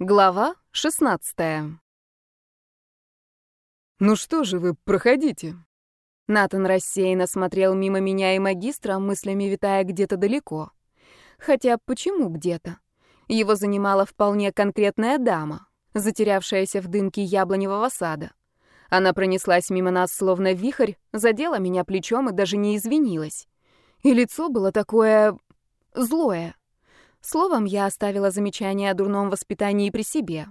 Глава 16 «Ну что же вы, проходите». Натан рассеянно смотрел мимо меня и магистра, мыслями витая где-то далеко. Хотя почему где-то? Его занимала вполне конкретная дама, затерявшаяся в дымке яблоневого сада. Она пронеслась мимо нас, словно вихрь, задела меня плечом и даже не извинилась. И лицо было такое... злое. Словом, я оставила замечание о дурном воспитании при себе.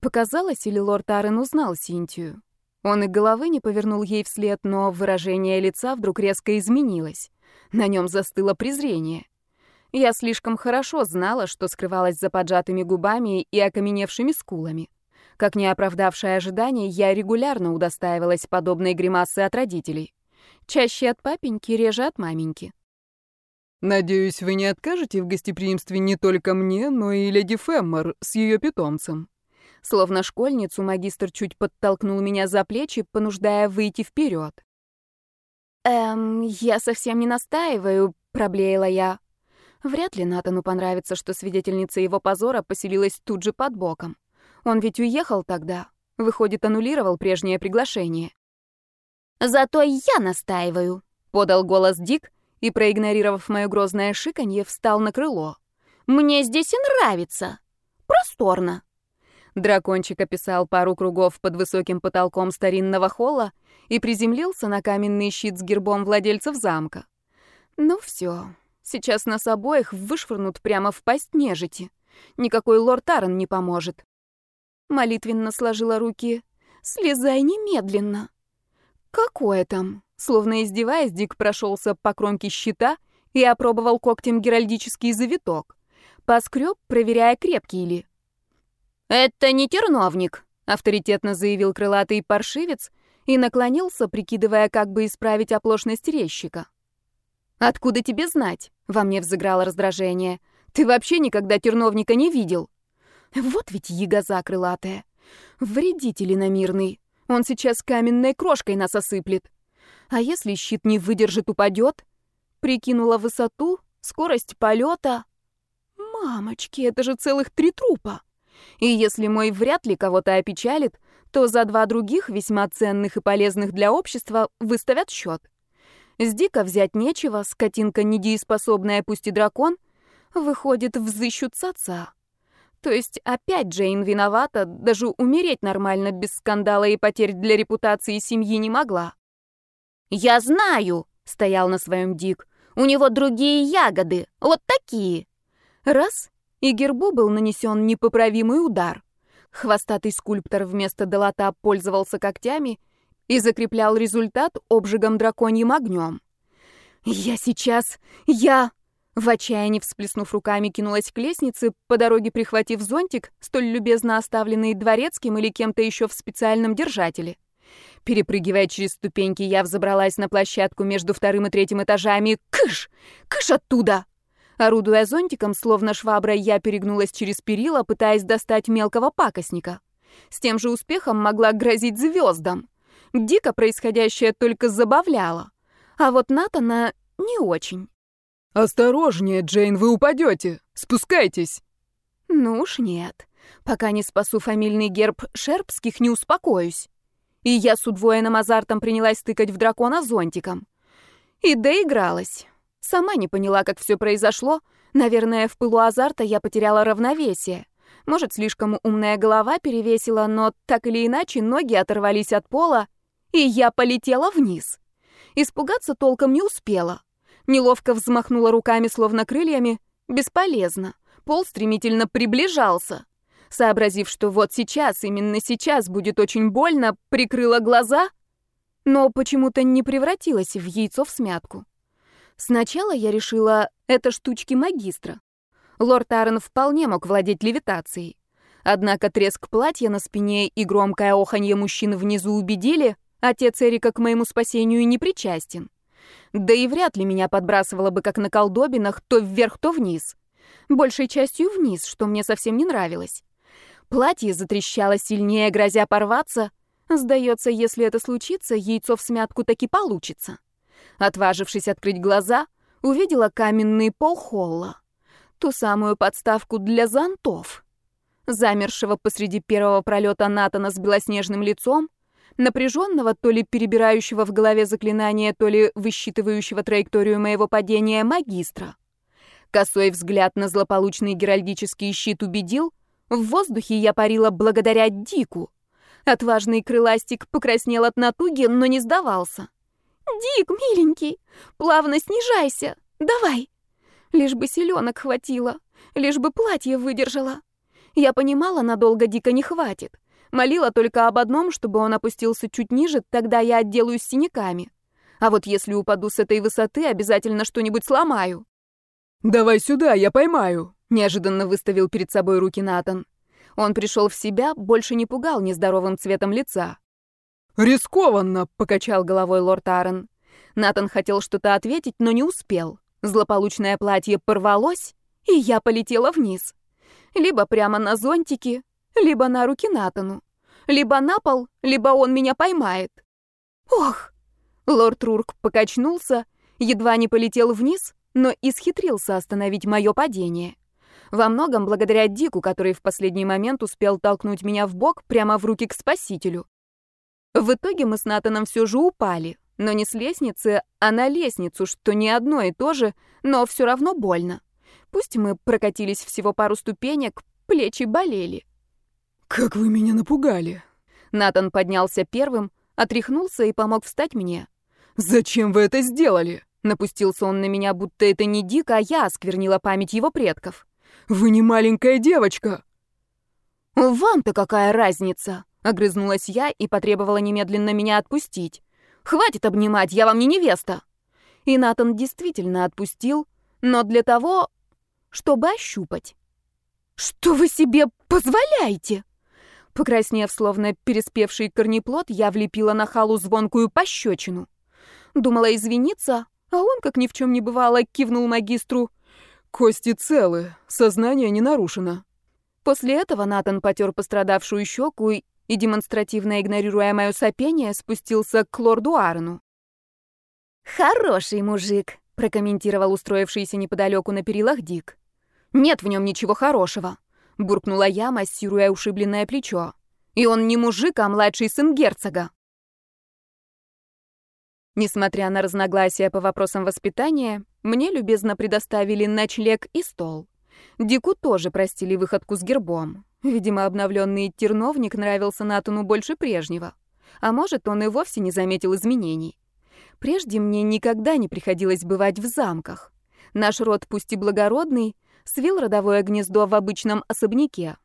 Показалось, или лорд Арен узнал Синтию? Он и головы не повернул ей вслед, но выражение лица вдруг резко изменилось. На нем застыло презрение. Я слишком хорошо знала, что скрывалось за поджатыми губами и окаменевшими скулами. Как не оправдавшая ожидания, я регулярно удостаивалась подобной гримасы от родителей. Чаще от папеньки, реже от маменьки. «Надеюсь, вы не откажете в гостеприимстве не только мне, но и леди Феммор с ее питомцем». Словно школьницу, магистр чуть подтолкнул меня за плечи, понуждая выйти вперед. «Эм, я совсем не настаиваю», — проблеяла я. Вряд ли Натану понравится, что свидетельница его позора поселилась тут же под боком. Он ведь уехал тогда. Выходит, аннулировал прежнее приглашение. «Зато я настаиваю», — подал голос Дик, и, проигнорировав мое грозное шиканье, встал на крыло. «Мне здесь и нравится. Просторно». Дракончик описал пару кругов под высоким потолком старинного холла и приземлился на каменный щит с гербом владельцев замка. Ну все, сейчас нас обоих вышвырнут прямо в пасть нежити. Никакой лорд Арен не поможет. Молитвенно сложила руки. «Слезай немедленно!» «Какое там?» Словно издеваясь, Дик прошелся по кромке щита и опробовал когтем геральдический завиток. Поскреб, проверяя, крепкий ли. «Это не терновник», — авторитетно заявил крылатый паршивец и наклонился, прикидывая, как бы исправить оплошность резчика. «Откуда тебе знать?» — во мне взыграло раздражение. «Ты вообще никогда терновника не видел?» «Вот ведь ягоза крылатая. Вредитель иномирный. Он сейчас каменной крошкой нас осыплет. А если щит не выдержит, упадет? Прикинула высоту, скорость полета. Мамочки, это же целых три трупа. И если мой вряд ли кого-то опечалит, то за два других, весьма ценных и полезных для общества, выставят счет. С Дика взять нечего, скотинка недееспособная, пусть и дракон, выходит, взыщут отца. То есть опять Джейн виновата, даже умереть нормально без скандала и потерь для репутации семьи не могла. «Я знаю!» — стоял на своем Дик. «У него другие ягоды, вот такие!» Раз — и гербу был нанесен непоправимый удар. Хвостатый скульптор вместо долота пользовался когтями и закреплял результат обжигом драконьим огнем. «Я сейчас... Я...» В отчаянии всплеснув руками, кинулась к лестнице, по дороге прихватив зонтик, столь любезно оставленный дворецким или кем-то еще в специальном держателе. Перепрыгивая через ступеньки, я взобралась на площадку между вторым и третьим этажами. Кыш! Кыш оттуда! Орудуя зонтиком, словно шваброй, я перегнулась через перила, пытаясь достать мелкого пакостника. С тем же успехом могла грозить звездам. Дико происходящее только забавляло. А вот Натана не очень. «Осторожнее, Джейн, вы упадете! Спускайтесь!» «Ну уж нет. Пока не спасу фамильный герб Шерпских, не успокоюсь» и я с удвоенным азартом принялась тыкать в дракона зонтиком. И доигралась. Сама не поняла, как все произошло. Наверное, в пылу азарта я потеряла равновесие. Может, слишком умная голова перевесила, но так или иначе ноги оторвались от пола, и я полетела вниз. Испугаться толком не успела. Неловко взмахнула руками, словно крыльями. Бесполезно. Пол стремительно приближался. Сообразив, что вот сейчас, именно сейчас будет очень больно, прикрыла глаза, но почему-то не превратилась в яйцо в смятку. Сначала я решила, это штучки магистра. Лорд Арен вполне мог владеть левитацией. Однако треск платья на спине и громкое оханье мужчин внизу убедили, отец Эрика к моему спасению не причастен. Да и вряд ли меня подбрасывало бы как на колдобинах то вверх, то вниз. Большей частью вниз, что мне совсем не нравилось. Платье затрещало сильнее, грозя порваться. Сдается, если это случится, яйцо в смятку таки получится. Отважившись открыть глаза, увидела каменный пол холла. Ту самую подставку для зонтов. замершего посреди первого пролета Натана с белоснежным лицом, напряженного, то ли перебирающего в голове заклинание, то ли высчитывающего траекторию моего падения магистра. Косой взгляд на злополучный геральдический щит убедил, в воздухе я парила благодаря Дику. Отважный крыластик покраснел от натуги, но не сдавался. «Дик, миленький, плавно снижайся, давай!» Лишь бы селенок хватило, лишь бы платье выдержало. Я понимала, надолго Дика не хватит. Молила только об одном, чтобы он опустился чуть ниже, тогда я отделаюсь синяками. А вот если упаду с этой высоты, обязательно что-нибудь сломаю. «Давай сюда, я поймаю», — неожиданно выставил перед собой руки Натан. Он пришел в себя, больше не пугал нездоровым цветом лица. «Рискованно», — покачал головой лорд Аарон. Натан хотел что-то ответить, но не успел. Злополучное платье порвалось, и я полетела вниз. Либо прямо на зонтики, либо на руки Натану. Либо на пол, либо он меня поймает. Ох! Лорд Рурк покачнулся, едва не полетел вниз, но исхитрился остановить мое падение. Во многом благодаря Дику, который в последний момент успел толкнуть меня в бок прямо в руки к спасителю. В итоге мы с Натаном все же упали, но не с лестницы, а на лестницу, что не одно и то же, но все равно больно. Пусть мы прокатились всего пару ступенек, плечи болели. «Как вы меня напугали!» Натан поднялся первым, отряхнулся и помог встать мне. «Зачем вы это сделали?» Напустился он на меня, будто это не дико, а я осквернила память его предков. «Вы не маленькая девочка!» «Вам-то какая разница?» — огрызнулась я и потребовала немедленно меня отпустить. «Хватит обнимать, я вам не невеста!» И Натан действительно отпустил, но для того, чтобы ощупать. «Что вы себе позволяете?» Покраснев, словно переспевший корнеплод, я влепила на халу звонкую пощечину. Думала извиниться, а он, как ни в чем не бывало, кивнул магистру. «Кости целы, сознание не нарушено». После этого Натан потер пострадавшую щеку и, демонстративно игнорируя мое сопение, спустился к лорду Арну. «Хороший мужик», — прокомментировал устроившийся неподалеку на перилах Дик. «Нет в нем ничего хорошего», — буркнула я, массируя ушибленное плечо. «И он не мужик, а младший сын герцога». Несмотря на разногласия по вопросам воспитания, мне любезно предоставили ночлег и стол. Дику тоже простили выходку с гербом. Видимо, обновленный терновник нравился Натану больше прежнего. А может, он и вовсе не заметил изменений. Прежде мне никогда не приходилось бывать в замках. Наш род, пусть и благородный, свил родовое гнездо в обычном особняке.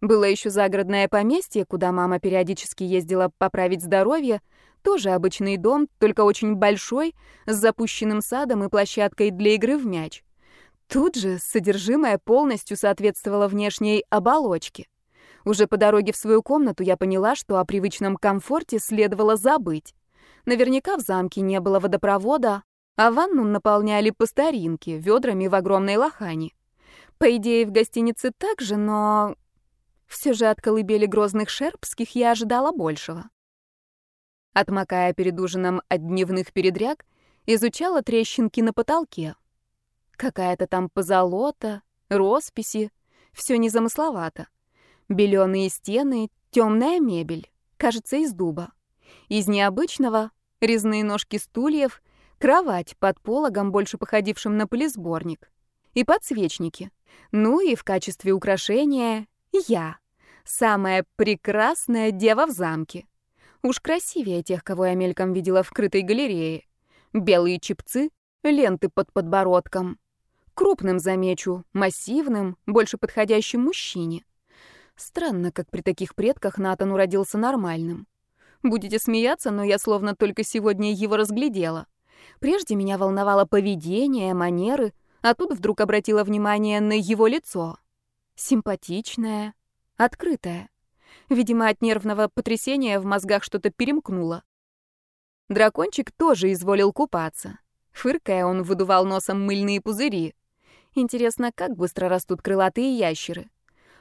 Было еще загородное поместье, куда мама периодически ездила поправить здоровье, тоже обычный дом, только очень большой, с запущенным садом и площадкой для игры в мяч. Тут же содержимое полностью соответствовало внешней оболочке. Уже по дороге в свою комнату я поняла, что о привычном комфорте следовало забыть. Наверняка в замке не было водопровода, а ванну наполняли по старинке, ведрами в огромной лохане. По идее, в гостинице также, но... Все же от колыбели грозных шерпских я ожидала большего. Отмокая перед ужином от дневных передряг, изучала трещинки на потолке. Какая-то там позолота, росписи, все незамысловато. Беленые стены, темная мебель, кажется, из дуба. Из необычного — резные ножки стульев, кровать под пологом, больше походившим на пылесборник, и подсвечники. Ну и в качестве украшения я, самая прекрасная дева в замке. Уж красивее тех, кого я мельком видела в крытой галерее. Белые чипцы, ленты под подбородком. Крупным замечу, массивным, больше подходящим мужчине. Странно, как при таких предках Натан уродился нормальным. Будете смеяться, но я словно только сегодня его разглядела. Прежде меня волновало поведение, манеры — а тут вдруг обратила внимание на его лицо. Симпатичное, открытое. Видимо, от нервного потрясения в мозгах что-то перемкнуло. Дракончик тоже изволил купаться. Фыркая, он выдувал носом мыльные пузыри. Интересно, как быстро растут крылатые ящеры.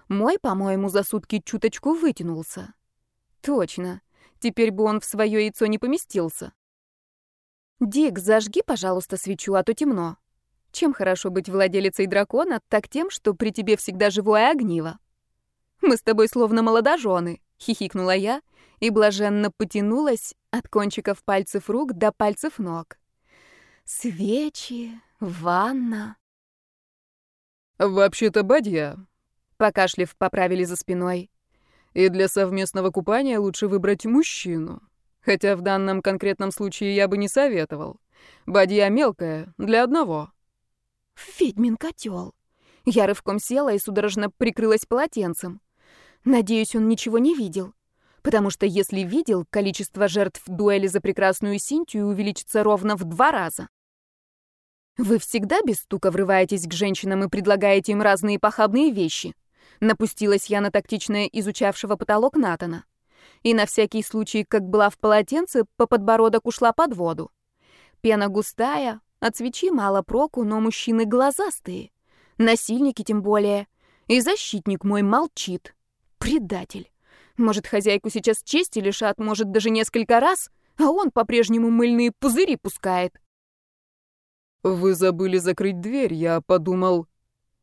Мой, по-моему, за сутки чуточку вытянулся. Точно. Теперь бы он в свое яйцо не поместился. «Дик, зажги, пожалуйста, свечу, а то темно», чем хорошо быть владелицей дракона, так тем, что при тебе всегда живое огниво. Мы с тобой словно молодожены, хихикнула я и блаженно потянулась от кончиков пальцев рук до пальцев ног. Свечи, ванна. «Вообще-то бадья», — покашлив поправили за спиной. «И для совместного купания лучше выбрать мужчину. Хотя в данном конкретном случае я бы не советовал. Бадья мелкая, для одного». «Ведьмин котел. Я рывком села и судорожно прикрылась полотенцем. Надеюсь, он ничего не видел. Потому что если видел, количество жертв дуэли за прекрасную Синтию увеличится ровно в два раза. Вы всегда без стука врываетесь к женщинам и предлагаете им разные похабные вещи. Напустилась я на тактичное изучавшего потолок Натана. И на всякий случай, как была в полотенце, по подбородок ушла под воду. Пена густая, от свечи мало проку, но мужчины глазастые. Насильники тем более. И защитник мой молчит. Предатель. Может, хозяйку сейчас чести лишат, может, даже несколько раз, а он по-прежнему мыльные пузыри пускает. «Вы забыли закрыть дверь, я подумал...»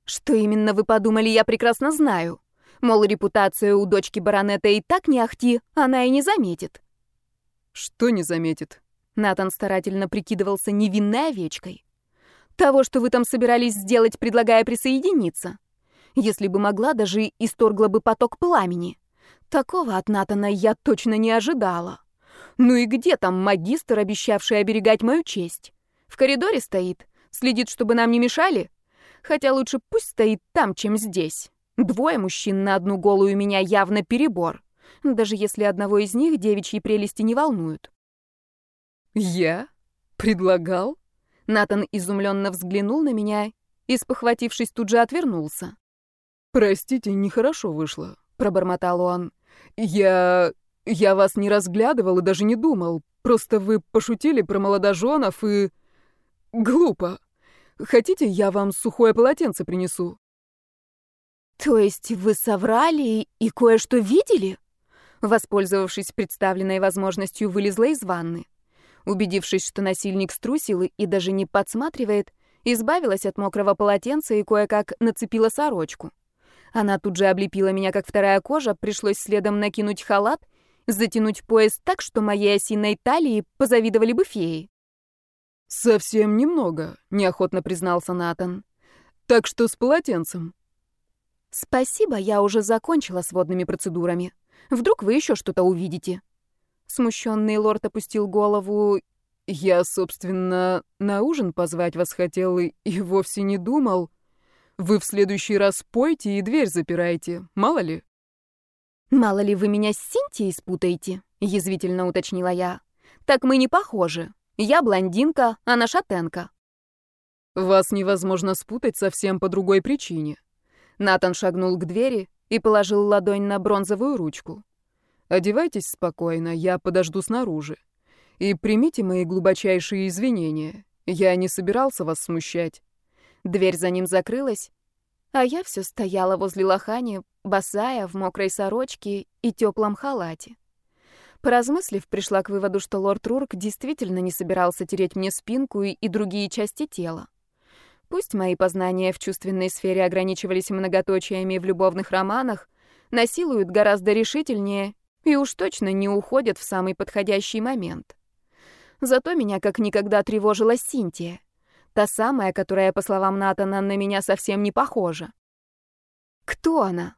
«Что именно вы подумали, я прекрасно знаю. Мол, репутация у дочки баронета и так не ахти, она и не заметит». «Что не заметит?» Натан старательно прикидывался невинной овечкой. «Того, что вы там собирались сделать, предлагая присоединиться. Если бы могла, даже исторгла бы поток пламени. Такого от Натана я точно не ожидала. Ну и где там магистр, обещавший оберегать мою честь? В коридоре стоит, следит, чтобы нам не мешали. Хотя лучше пусть стоит там, чем здесь. Двое мужчин на одну голую меня явно перебор. Даже если одного из них девичьи прелести не волнуют. «Я? Предлагал?» Натан изумленно взглянул на меня и, спохватившись, тут же отвернулся. «Простите, нехорошо вышло», — пробормотал он. «Я... я вас не разглядывал и даже не думал. Просто вы пошутили про молодоженов и...» Глупо. Хотите, я вам сухое полотенце принесу? То есть вы соврали и кое-что видели? Воспользовавшись представленной возможностью, вылезла из ванны. Убедившись, что насильник струсил и даже не подсматривает, избавилась от мокрого полотенца и кое-как нацепила сорочку. Она тут же облепила меня, как вторая кожа, пришлось следом накинуть халат, затянуть пояс так, что моей осиной талии позавидовали бы феи. «Совсем немного», — неохотно признался Натан. «Так что с полотенцем». «Спасибо, я уже закончила с водными процедурами. Вдруг вы еще что-то увидите?» Смущенный лорд опустил голову. «Я, собственно, на ужин позвать вас хотел и, и вовсе не думал. Вы в следующий раз пойте и дверь запирайте, мало ли». «Мало ли вы меня с Синтией спутаете?» — язвительно уточнила я. «Так мы не похожи. Я блондинка, она шатенка. Вас невозможно спутать совсем по другой причине. Натан шагнул к двери и положил ладонь на бронзовую ручку. Одевайтесь спокойно, я подожду снаружи. И примите мои глубочайшие извинения. Я не собирался вас смущать. Дверь за ним закрылась, а я все стояла возле лохани, босая, в мокрой сорочке и теплом халате. Поразмыслив, пришла к выводу, что лорд Рурк действительно не собирался тереть мне спинку и, и другие части тела. Пусть мои познания в чувственной сфере ограничивались многоточиями в любовных романах, насилуют гораздо решительнее и уж точно не уходят в самый подходящий момент. Зато меня как никогда тревожила Синтия. Та самая, которая, по словам Натана, на меня совсем не похожа. Кто она?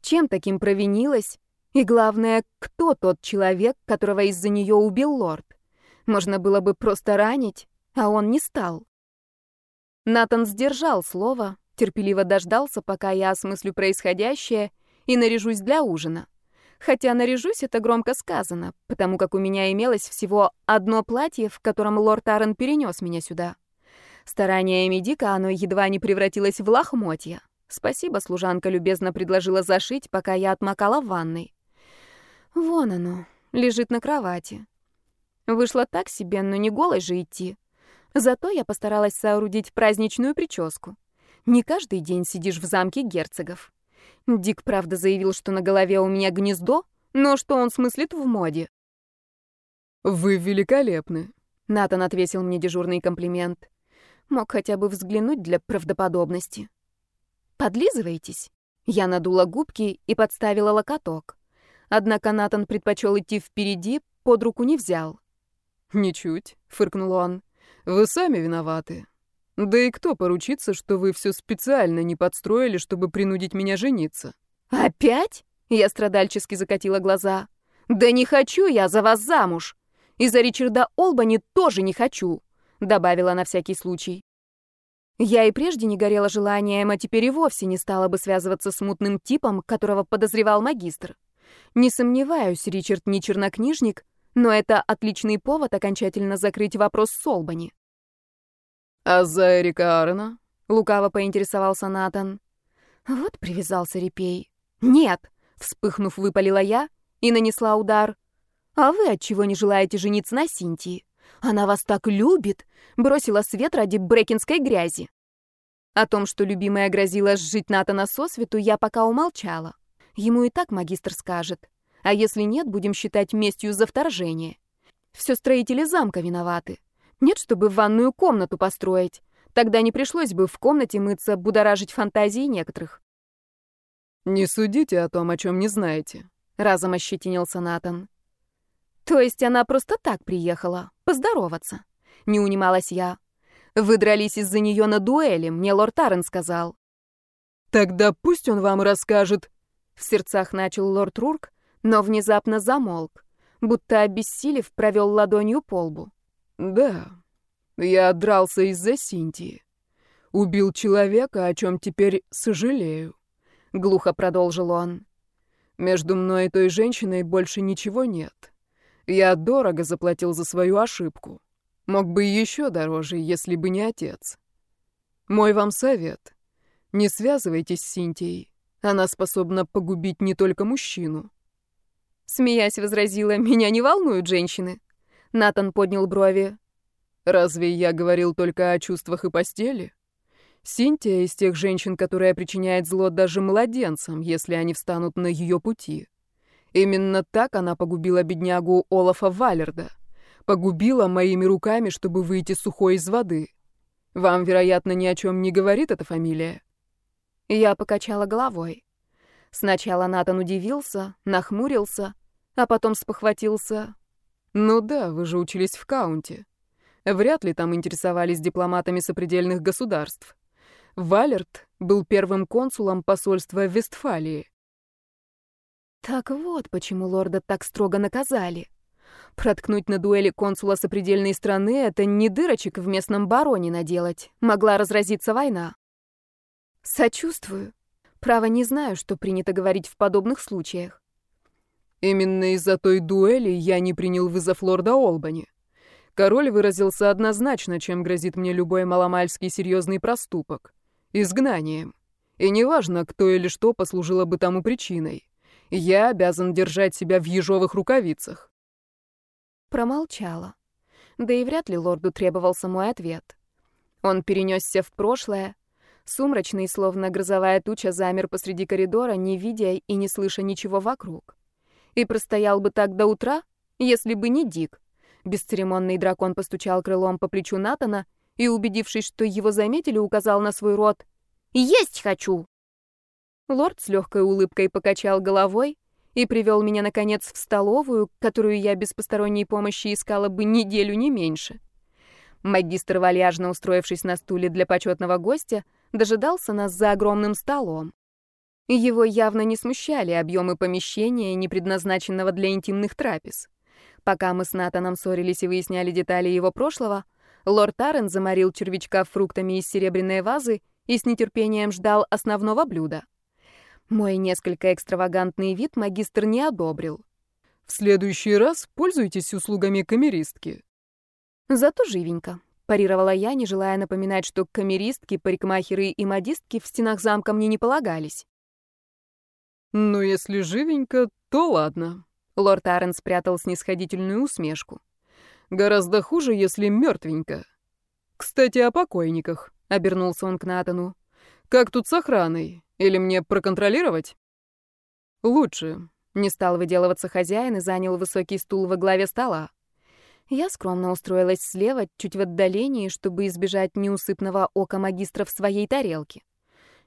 Чем таким провинилась? И главное, кто тот человек, которого из-за нее убил лорд? Можно было бы просто ранить, а он не стал. Натан сдержал слово, терпеливо дождался, пока я осмыслю происходящее и наряжусь для ужина. Хотя наряжусь это громко сказано, потому как у меня имелось всего одно платье, в котором лорд Аарон перенес меня сюда. Стараниями Дика оно едва не превратилось в лохмотья. Спасибо, служанка любезно предложила зашить, пока я отмокала в ванной. Вон оно, лежит на кровати. Вышло так себе, но не голой же идти. Зато я постаралась соорудить праздничную прическу. Не каждый день сидишь в замке герцогов. Дик, правда, заявил, что на голове у меня гнездо, но что он смыслит в моде. «Вы великолепны», — Натан отвесил мне дежурный комплимент. Мог хотя бы взглянуть для правдоподобности. «Подлизываетесь?» Я надула губки и подставила локоток. Однако Натан предпочел идти впереди, под руку не взял. «Ничуть», — фыркнул он. «Вы сами виноваты. Да и кто поручится, что вы все специально не подстроили, чтобы принудить меня жениться?» «Опять?» — я страдальчески закатила глаза. «Да не хочу я за вас замуж. И за Ричарда Олбани тоже не хочу», — добавила на всякий случай. Я и прежде не горела желанием, а теперь и вовсе не стала бы связываться с мутным типом, которого подозревал магистр. Не сомневаюсь, Ричард не чернокнижник, но это отличный повод окончательно закрыть вопрос с Олбани. «А за Эрика Аарона?» — лукаво поинтересовался Натан. Вот привязался репей. «Нет!» — вспыхнув, выпалила я и нанесла удар. «А вы отчего не желаете жениться на Синтии? Она вас так любит!» Бросила свет ради брекинской грязи. О том, что любимая грозила сжить Натана сосвету, я пока умолчала. Ему и так магистр скажет. А если нет, будем считать местью за вторжение. Все строители замка виноваты. Нет, чтобы ванную комнату построить. Тогда не пришлось бы в комнате мыться, будоражить фантазии некоторых. «Не судите о том, о чем не знаете», — разом ощетинился Натан. То есть она просто так приехала, поздороваться. Не унималась я. Вы дрались из-за нее на дуэли, мне лорд Таррен сказал. Тогда пусть он вам расскажет. В сердцах начал лорд Рурк, но внезапно замолк, будто обессилев провел ладонью по лбу. Да, я дрался из-за Синтии. Убил человека, о чем теперь сожалею. Глухо продолжил он. Между мной и той женщиной больше ничего нет. Я дорого заплатил за свою ошибку. Мог бы еще дороже, если бы не отец. Мой вам совет. Не связывайтесь с Синтией. Она способна погубить не только мужчину. Смеясь, возразила, меня не волнуют женщины. Натан поднял брови. Разве я говорил только о чувствах и постели? Синтия из тех женщин, которая причиняет зло даже младенцам, если они встанут на ее пути. Именно так она погубила беднягу Олафа Валерда. Погубила моими руками, чтобы выйти сухой из воды. Вам, вероятно, ни о чем не говорит эта фамилия. Я покачала головой. Сначала Натан удивился, нахмурился, а потом спохватился. Ну да, вы же учились в Каунте. Вряд ли там интересовались дипломатами сопредельных государств. Валерт был первым консулом посольства Вестфалии. Так вот, почему лорда так строго наказали. Проткнуть на дуэли консула сопредельной страны — это не дырочек в местном бароне наделать. Могла разразиться война. Сочувствую. Право, не знаю, что принято говорить в подобных случаях. Именно из-за той дуэли я не принял вызов лорда Олбани. Король выразился однозначно, чем грозит мне любой маломальский серьезный проступок. Изгнанием. И неважно, кто или что послужило бы тому причиной. Я обязан держать себя в ежовых рукавицах. Промолчала. Да и вряд ли лорду требовался мой ответ. Он перенесся в прошлое. Сумрачный, словно грозовая туча, замер посреди коридора, не видя и не слыша ничего вокруг. И простоял бы так до утра, если бы не Дик. Бесцеремонный дракон постучал крылом по плечу Натана и, убедившись, что его заметили, указал на свой рот. «Есть хочу!» Лорд с легкой улыбкой покачал головой и привел меня, наконец, в столовую, которую я без посторонней помощи искала бы неделю не меньше. Магистр, вальяжно устроившись на стуле для почетного гостя, дожидался нас за огромным столом. Его явно не смущали объемы помещения, не предназначенного для интимных трапез. Пока мы с Натаном ссорились и выясняли детали его прошлого, лорд Таррен заморил червячка фруктами из серебряной вазы и с нетерпением ждал основного блюда — мой несколько экстравагантный вид магистр не одобрил. «В следующий раз пользуйтесь услугами камеристки». «Зато живенько», — парировала я, не желая напоминать, что камеристки, парикмахеры и модистки в стенах замка мне не полагались. «Ну, если живенько, то ладно», — лорд Арен спрятал снисходительную усмешку. «Гораздо хуже, если мертвенько. Кстати, о покойниках», — обернулся он к Натану. «Как тут с охраной? Или мне проконтролировать? Лучше. Не стал выделываться хозяин и занял высокий стул во главе стола. Я скромно устроилась слева, чуть в отдалении, чтобы избежать неусыпного ока магистра в своей тарелке.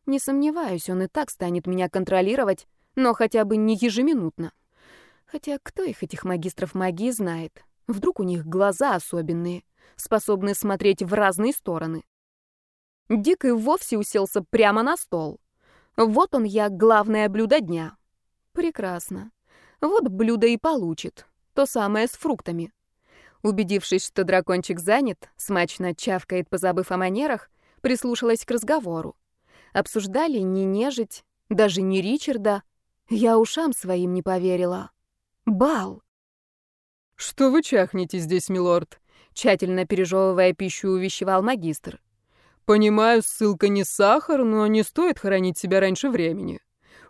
Не сомневаюсь, он и так станет меня контролировать, но хотя бы не ежеминутно. Хотя кто их, этих магистров магии, знает? Вдруг у них глаза особенные, способные смотреть в разные стороны. Дик и вовсе уселся прямо на стол. Вот он я, главное блюдо дня. Прекрасно. Вот блюдо и получит. То самое с фруктами. Убедившись, что дракончик занят, смачно чавкает, позабыв о манерах, прислушалась к разговору. Обсуждали не нежить, даже не Ричарда. Я ушам своим не поверила. Бал. «Что вы чахнете здесь, милорд?» Тщательно пережевывая пищу, увещевал магистр. «Понимаю, ссылка не сахар, но не стоит хоронить себя раньше времени.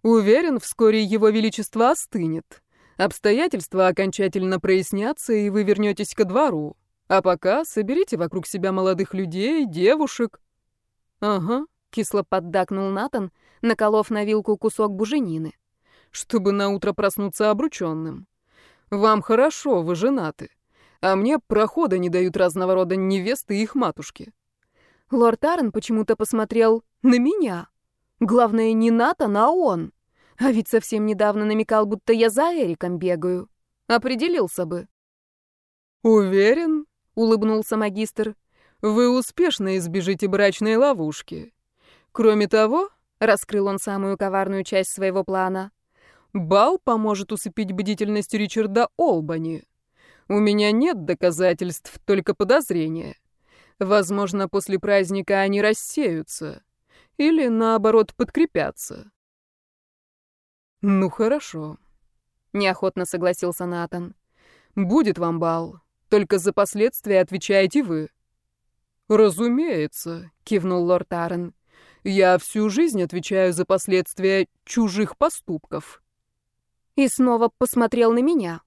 Уверен, вскоре его величество остынет. Обстоятельства окончательно прояснятся, и вы вернетесь ко двору. А пока соберите вокруг себя молодых людей, девушек». «Ага», — кисло поддакнул Натан, наколов на вилку кусок буженины. «Чтобы наутро проснуться обрученным. Вам хорошо, вы женаты. А мне прохода не дают разного рода невесты и их матушки». Лорд Арен почему-то посмотрел на меня. Главное, не Натан, а он. А ведь совсем недавно намекал, будто я за Эриком бегаю. Определился бы. «Уверен?» — улыбнулся магистр. «Вы успешно избежите брачной ловушки. Кроме того, — раскрыл он самую коварную часть своего плана, — бал поможет усыпить бдительность Ричарда Олбани. У меня нет доказательств, только подозрения. Возможно, после праздника они рассеются. Или, наоборот, подкрепятся. «Ну, хорошо», — неохотно согласился Натан. «Будет вам бал, только за последствия отвечаете вы». «Разумеется», — кивнул лорд Арен. «Я всю жизнь отвечаю за последствия чужих поступков». И снова посмотрел на меня.